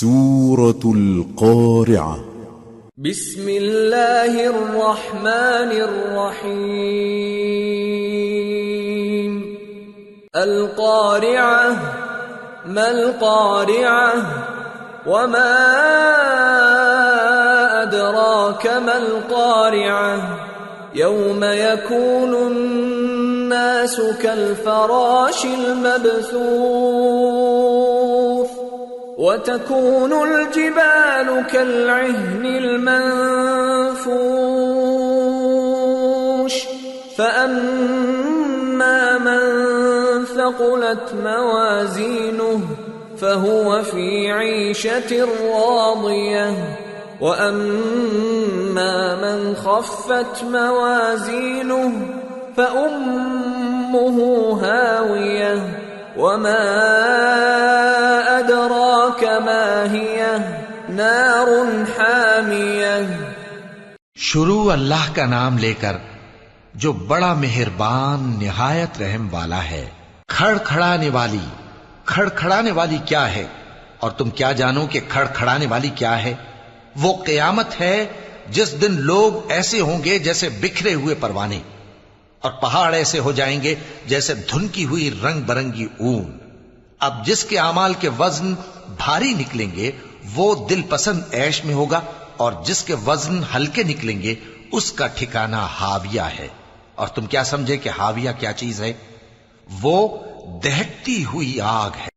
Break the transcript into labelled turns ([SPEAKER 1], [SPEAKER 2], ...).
[SPEAKER 1] سورة القارعة.
[SPEAKER 2] بسم الله الرحمن الرحيم القارعة، ما القارعة وما أدراك ما القارعة. يوم يكون الناس كالفراش المبثوث. وتكون الجبال كالعهن المنفوش فأما من ثقلت موازينه فهو في عيشة راضية وأما من خفت موازينه فأمه هاوية وما أدراك ما هي نار
[SPEAKER 3] شروع اللہ کا نام لے کر جو بڑا مہربان نہایت رحم والا ہے کھڑ کھڑانے والی کھڑ کھڑانے والی کیا ہے؟ اور تم کیا جانو کہ کھڑ کھڑانے والی کیا ہے؟ وہ قیامت ہے جس دن لوگ ایسے ہوں گے جیسے بکھرے ہوئے پروانے، اور پہاڑ ایسے ہو جائیں گے جیسے دھنکی ہوئی رنگ برنگی اون۔ اب جس کے اعمال کے وزن بھاری نکلیں گے، وہ دل پسند ایش میں ہوگا، اور جس کے وزن ہلکے نکلیں گے، اس کا ٹھکانہ ہاویہ ہے۔ اور تم کیا سمجھے کہ ہاویہ کیا چیز ہے؟ وہ دہتی ہوئی آگ ہے۔